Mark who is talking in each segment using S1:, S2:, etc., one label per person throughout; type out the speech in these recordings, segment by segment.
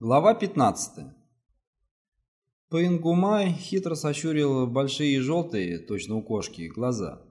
S1: Глава 15. Паингумай хитро сощурил большие желтые, точно у кошки, глаза.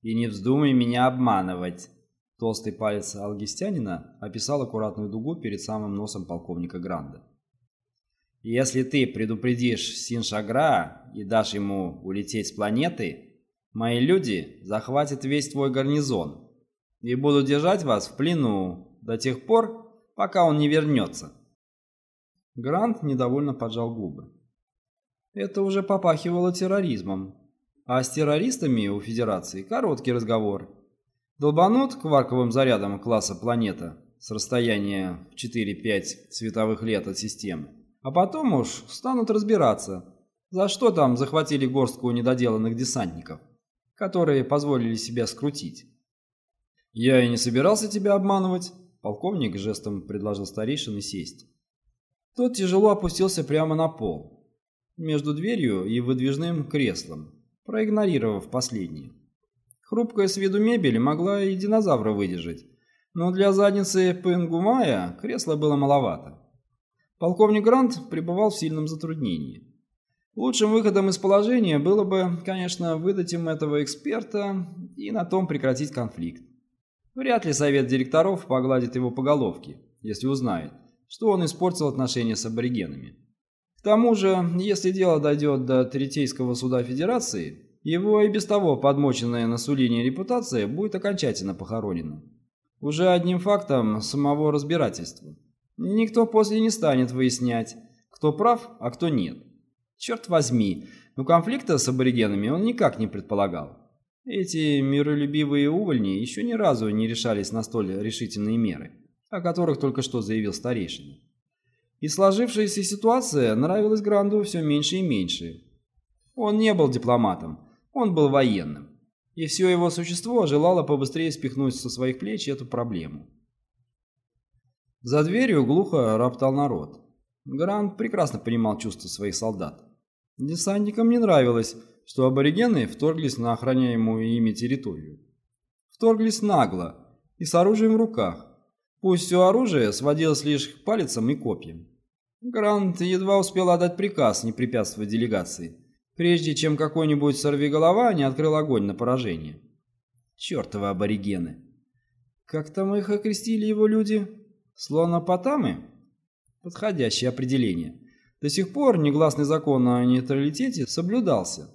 S1: «И не вздумай меня обманывать!» Толстый палец алгистянина описал аккуратную дугу перед самым носом полковника Гранда. «Если ты предупредишь Синшагра и дашь ему улететь с планеты, мои люди захватят весь твой гарнизон и будут держать вас в плену до тех пор, пока он не вернется». Грант недовольно поджал губы. Это уже попахивало терроризмом. А с террористами у Федерации короткий разговор. Долбанут кварковым зарядом класса планета с расстояния в 4-5 световых лет от системы. А потом уж станут разбираться, за что там захватили горстку недоделанных десантников, которые позволили себя скрутить. «Я и не собирался тебя обманывать», — полковник жестом предложил старейшине сесть. Тот тяжело опустился прямо на пол, между дверью и выдвижным креслом, проигнорировав последнее. Хрупкая с виду мебель могла и динозавра выдержать, но для задницы Пенгумая кресло было маловато. Полковник Грант пребывал в сильном затруднении. Лучшим выходом из положения было бы, конечно, выдать им этого эксперта и на том прекратить конфликт. Вряд ли совет директоров погладит его по головке, если узнает, что он испортил отношения с аборигенами. К тому же, если дело дойдет до Третейского суда Федерации, его и без того подмоченная на Сулине репутация будет окончательно похоронена. Уже одним фактом самого разбирательства. Никто после не станет выяснять, кто прав, а кто нет. Черт возьми, но конфликта с аборигенами он никак не предполагал. Эти миролюбивые увольни еще ни разу не решались на столь решительные меры о которых только что заявил старейшина. И сложившаяся ситуация нравилась Гранду все меньше и меньше. Он не был дипломатом, он был военным, и все его существо желало побыстрее спихнуть со своих плеч эту проблему. За дверью глухо роптал народ. Грант прекрасно понимал чувства своих солдат. Десантникам не нравилось, что аборигены вторглись на охраняемую ими территорию. Вторглись нагло и с оружием в руках, Пусть все оружие сводилось лишь к палицам и копьям. Грант едва успел отдать приказ не препятствовать делегации, прежде чем какой-нибудь сорвиголова не открыл огонь на поражение. Чертовы аборигены. Как там их окрестили его люди? Слонопотамы? Подходящее определение. До сих пор негласный закон о нейтралитете соблюдался,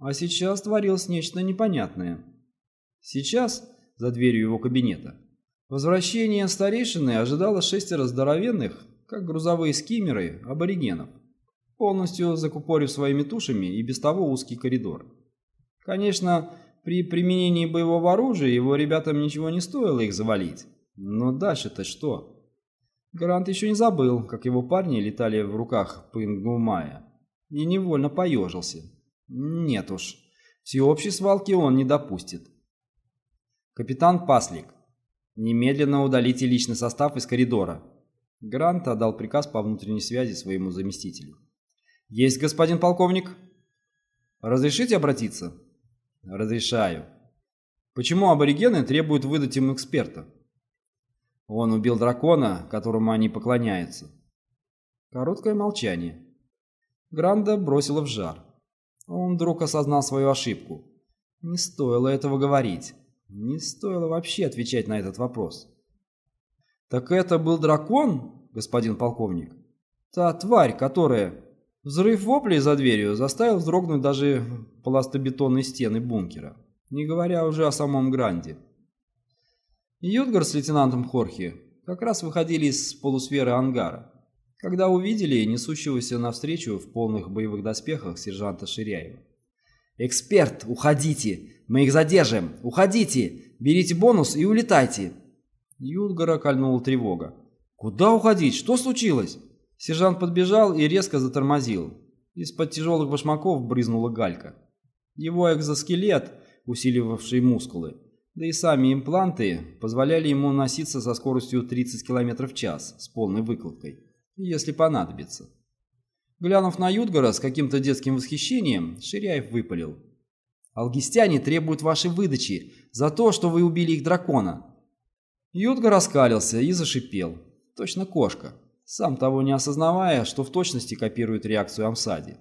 S1: а сейчас творилось нечто непонятное. Сейчас, за дверью его кабинета, Возвращение старейшины ожидало шестеро здоровенных, как грузовые скиммеры, аборигенов, полностью закупорив своими тушами и без того узкий коридор. Конечно, при применении боевого оружия его ребятам ничего не стоило их завалить. Но дальше-то что? Грант еще не забыл, как его парни летали в руках Пингумая, и невольно поежился. Нет уж, всеобщей свалки он не допустит. Капитан Паслик Немедленно удалите личный состав из коридора. Грант отдал приказ по внутренней связи своему заместителю. Есть, господин полковник. Разрешите обратиться? Разрешаю. Почему аборигены требуют выдать им эксперта? Он убил дракона, которому они поклоняются. Короткое молчание. Гранда бросила в жар. Он вдруг осознал свою ошибку. Не стоило этого говорить. Не стоило вообще отвечать на этот вопрос. «Так это был дракон, господин полковник? Та тварь, которая...» Взрыв воплей за дверью заставил вздрогнуть даже пластобетонные стены бункера, не говоря уже о самом Гранде. Ютгар с лейтенантом Хорхи как раз выходили из полусферы ангара, когда увидели несущегося навстречу в полных боевых доспехах сержанта Ширяева. «Эксперт, уходите! Мы их задержим! Уходите! Берите бонус и улетайте!» Юдгара кольнула тревога. «Куда уходить? Что случилось?» Сержант подбежал и резко затормозил. Из-под тяжелых башмаков брызнула галька. Его экзоскелет, усиливавший мускулы, да и сами импланты позволяли ему носиться со скоростью 30 км в час с полной выкладкой, если понадобится. Глянув на Юдгара с каким-то детским восхищением, Ширяев выпалил. «Алгистяне требуют вашей выдачи за то, что вы убили их дракона». Юдгар раскалился и зашипел. Точно кошка. сам того не осознавая, что в точности копирует реакцию Амсади.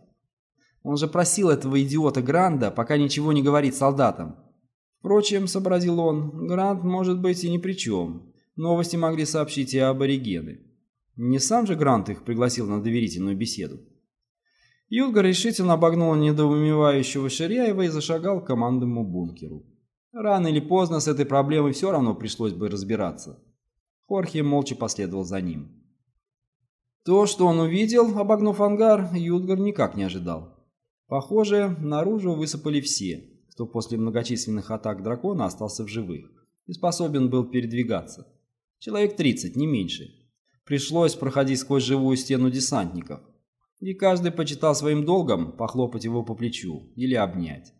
S1: Он же просил этого идиота Гранда, пока ничего не говорит солдатам. Впрочем, сообразил он, Грант может быть и ни при чем. Новости могли сообщить и аборигены. Не сам же Грант их пригласил на доверительную беседу. Юдга решительно обогнул недоумевающего Ширяева и зашагал к командному бункеру. Рано или поздно с этой проблемой все равно пришлось бы разбираться. Хорхе молча последовал за ним. То, что он увидел, обогнув ангар, Юдгар никак не ожидал. Похоже, наружу высыпали все, кто после многочисленных атак дракона остался в живых и способен был передвигаться. Человек 30, не меньше. Пришлось проходить сквозь живую стену десантников, и каждый почитал своим долгом похлопать его по плечу или обнять.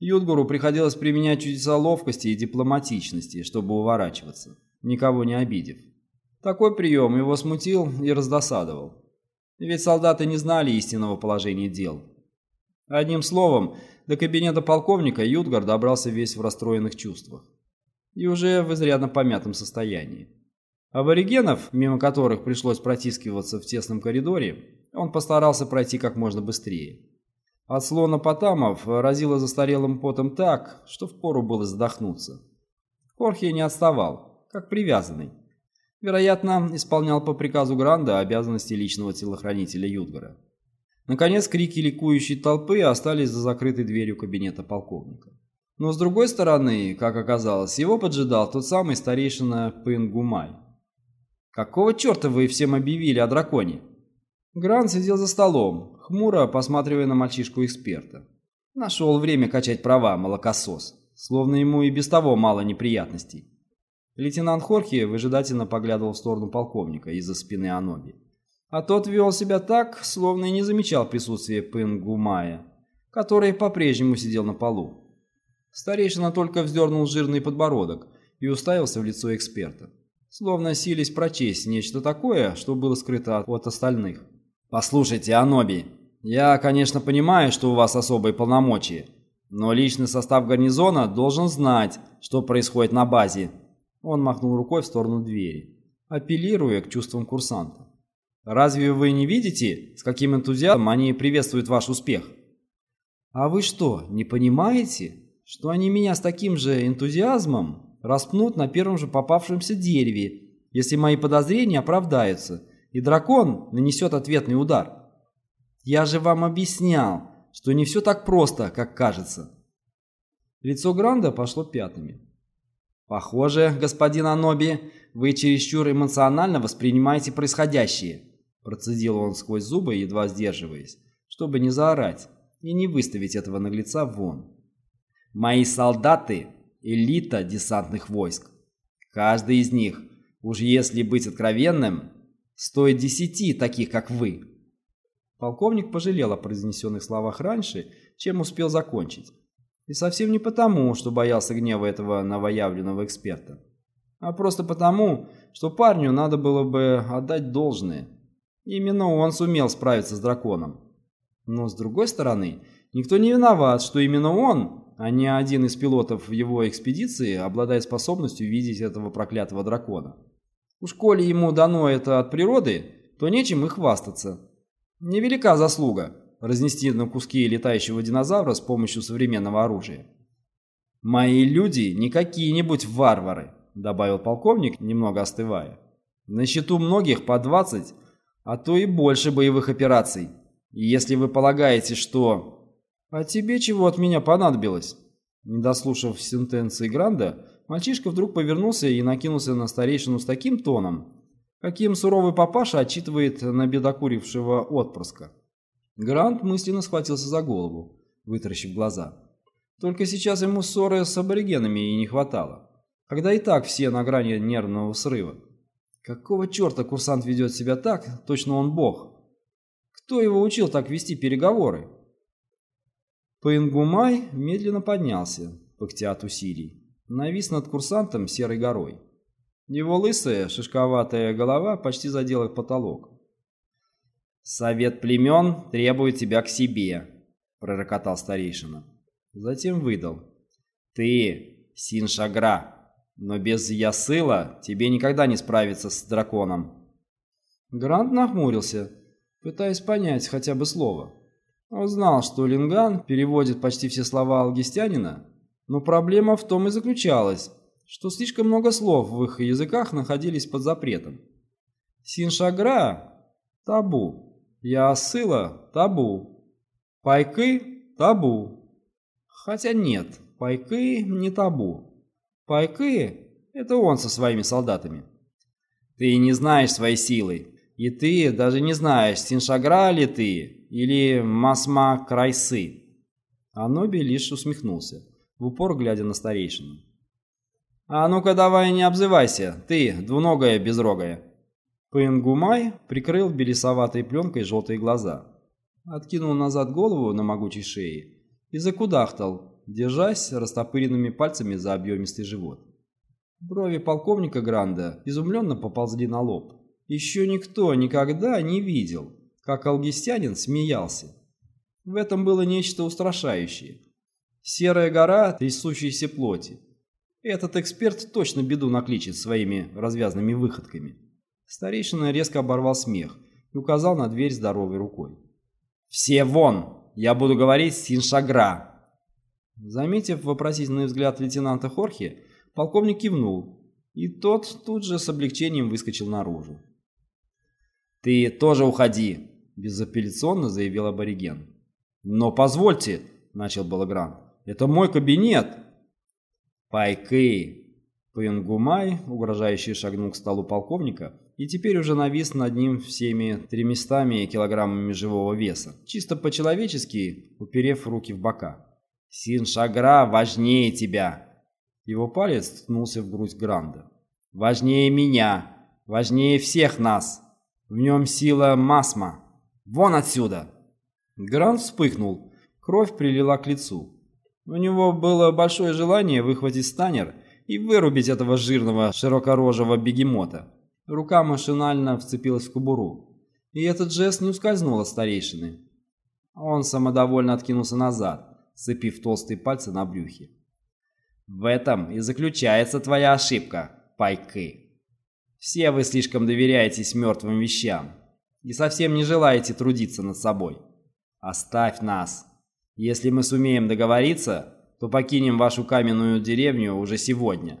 S1: Юдгуру приходилось применять чудеса ловкости и дипломатичности, чтобы уворачиваться, никого не обидев. Такой прием его смутил и раздосадовал. Ведь солдаты не знали истинного положения дел. Одним словом, до кабинета полковника Юдгар добрался весь в расстроенных чувствах и уже в изрядно помятом состоянии. Аборигенов, мимо которых пришлось протискиваться в тесном коридоре, он постарался пройти как можно быстрее. От слона Потамов разило застарелым потом так, что впору было задохнуться. Хорхе не отставал, как привязанный. Вероятно, исполнял по приказу Гранда обязанности личного телохранителя Юдгара. Наконец, крики ликующей толпы остались за закрытой дверью кабинета полковника. Но с другой стороны, как оказалось, его поджидал тот самый старейшина Пынгумай. «Какого черта вы всем объявили о драконе?» Гран сидел за столом, хмуро посматривая на мальчишку-эксперта. Нашел время качать права, молокосос. Словно ему и без того мало неприятностей. Лейтенант Хорхи выжидательно поглядывал в сторону полковника из-за спины Аноби. А тот вел себя так, словно и не замечал присутствия Пынгумая, который по-прежнему сидел на полу. Старейшина только вздернул жирный подбородок и уставился в лицо эксперта, словно сились прочесть нечто такое, что было скрыто от остальных. «Послушайте, Аноби, я, конечно, понимаю, что у вас особые полномочия, но личный состав гарнизона должен знать, что происходит на базе». Он махнул рукой в сторону двери, апеллируя к чувствам курсанта. «Разве вы не видите, с каким энтузиазмом они приветствуют ваш успех?» «А вы что, не понимаете, что они меня с таким же энтузиазмом распнут на первом же попавшемся дереве, если мои подозрения оправдаются?» И дракон нанесет ответный удар. Я же вам объяснял, что не все так просто, как кажется. Лицо Гранда пошло пятнами. Похоже, господин Аноби, вы чересчур эмоционально воспринимаете происходящее, процедил он сквозь зубы, едва сдерживаясь, чтобы не заорать и не выставить этого наглеца вон. Мои солдаты – элита десантных войск. Каждый из них, уж если быть откровенным, стоит десяти таких, как вы». Полковник пожалел о произнесенных словах раньше, чем успел закончить. И совсем не потому, что боялся гнева этого новоявленного эксперта, а просто потому, что парню надо было бы отдать должное. Именно он сумел справиться с драконом. Но с другой стороны, никто не виноват, что именно он, а не один из пилотов его экспедиции, обладает способностью видеть этого проклятого дракона. Уж коли ему дано это от природы, то нечем и хвастаться. Невелика заслуга разнести на куски летающего динозавра с помощью современного оружия. «Мои люди не какие-нибудь варвары», — добавил полковник, немного остывая. «На счету многих по 20, а то и больше боевых операций. И если вы полагаете, что...» «А тебе чего от меня понадобилось?» Не дослушав сентенции Гранда, Мальчишка вдруг повернулся и накинулся на старейшину с таким тоном, каким суровый папаша отчитывает на бедокурившего отпрыска. Грант мысленно схватился за голову, вытаращив глаза. Только сейчас ему ссоры с аборигенами и не хватало, когда и так все на грани нервного срыва. Какого черта курсант ведет себя так, точно он бог? Кто его учил так вести переговоры? Паингумай медленно поднялся, пыхтя от усилий навис над курсантом серой горой. Его лысая, шишковатая голова почти задела потолок. «Совет племен требует тебя к себе», — пророкотал старейшина. Затем выдал. «Ты, Синшагра, но без Ясыла тебе никогда не справиться с драконом». Грант нахмурился, пытаясь понять хотя бы слово. Он знал, что Линган переводит почти все слова алгистянина, но проблема в том и заключалась, что слишком много слов в их языках находились под запретом. Синшагра – табу, Ясыла – табу, Пайкы – табу. Хотя нет, Пайкы не табу. Пайкы – это он со своими солдатами. Ты не знаешь своей силы, и ты даже не знаешь, Синшагра ли ты или Масма Крайсы. Аноби лишь усмехнулся, в упор глядя на старейшину. «А ну-ка давай не обзывайся, ты, двуногая безрогая!» Пенгумай прикрыл белесоватой пленкой желтые глаза, откинул назад голову на могучей шее и закудахтал, держась растопыренными пальцами за объемистый живот. Брови полковника Гранда изумленно поползли на лоб. Еще никто никогда не видел, как алгистянин смеялся. В этом было нечто устрашающее. Серая гора трясущейся плоти. Этот эксперт точно беду накличет своими развязными выходками. Старейшина резко оборвал смех и указал на дверь здоровой рукой. «Все вон! Я буду говорить Синшагра!» Заметив вопросительный взгляд лейтенанта Хорхе, полковник кивнул, и тот тут же с облегчением выскочил наружу. «Ты тоже уходи!» – безапелляционно заявил абориген. «Но позвольте!» – начал Балагран. «Это мой кабинет!» «Пайкы!» Паянгумай, угрожающе шагнул к столу полковника и теперь уже навис над ним всеми тремястами килограммами живого веса, чисто по-человечески уперев руки в бока. «Синшагра важнее тебя!» Его палец ткнулся в грудь Гранда. «Важнее меня! Важнее всех нас! В нем сила Масма! Вон отсюда!» Грант вспыхнул, кровь прилила к лицу. У него было большое желание выхватить станер и вырубить этого жирного широкорожего бегемота. Рука машинально вцепилась в кобуру, и этот жест не ускользнул от старейшины. Он самодовольно откинулся назад, сцепив толстые пальцы на брюхе. В этом и заключается твоя ошибка, пайки. Все вы слишком доверяетесь мертвым вещам и совсем не желаете трудиться над собой. Оставь нас. Если мы сумеем договориться, то покинем вашу каменную деревню уже сегодня.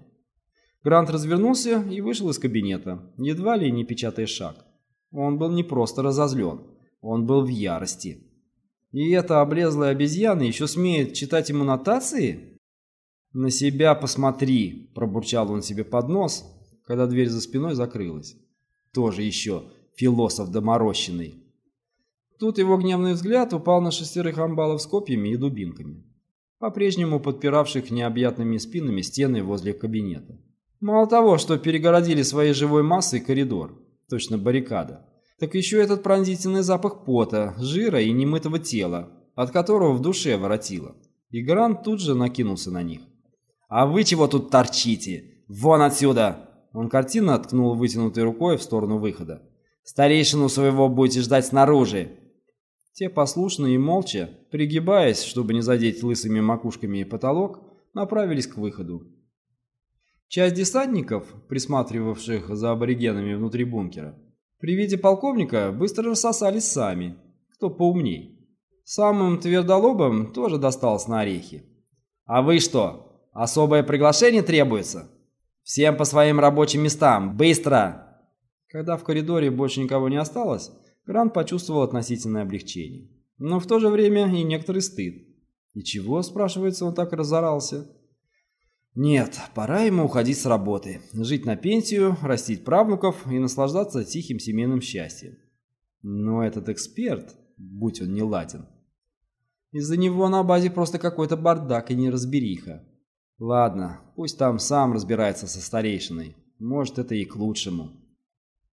S1: Грант развернулся и вышел из кабинета, едва ли не печатая шаг. Он был не просто разозлен, он был в ярости. И эта облезлая обезьяна еще смеет читать ему нотации? «На себя посмотри!» – пробурчал он себе под нос, когда дверь за спиной закрылась. «Тоже еще философ доморощенный!» Тут его гневный взгляд упал на шестерых амбалов с копьями и дубинками, по-прежнему подпиравших необъятными спинами стены возле кабинета. Мало того, что перегородили своей живой массой коридор, точно баррикада, так еще этот пронзительный запах пота, жира и немытого тела, от которого в душе воротило. И Грант тут же накинулся на них. «А вы чего тут торчите? Вон отсюда!» Он картинно ткнул вытянутой рукой в сторону выхода. «Старейшину своего будете ждать снаружи!» Те послушно и молча, пригибаясь, чтобы не задеть лысыми макушками потолок, направились к выходу. Часть десантников, присматривавших за аборигенами внутри бункера, при виде полковника быстро рассосались сами, кто поумней. Самым твердолобым тоже досталось на орехи. «А вы что, Особое приглашение требуется. Всем по своим рабочим местам. Быстро!» Когда в коридоре больше никого не осталось, Грант почувствовал относительное облегчение. Но в то же время и некоторый стыд. И чего, спрашивается, он так разорался? Нет, пора ему уходить с работы, жить на пенсию, растить правнуков и наслаждаться тихим семейным счастьем. Но этот эксперт, будь он не ладен, из-за него на базе просто какой-то бардак и неразбериха. Ладно, пусть там сам разбирается со старейшиной. Может, это и к лучшему.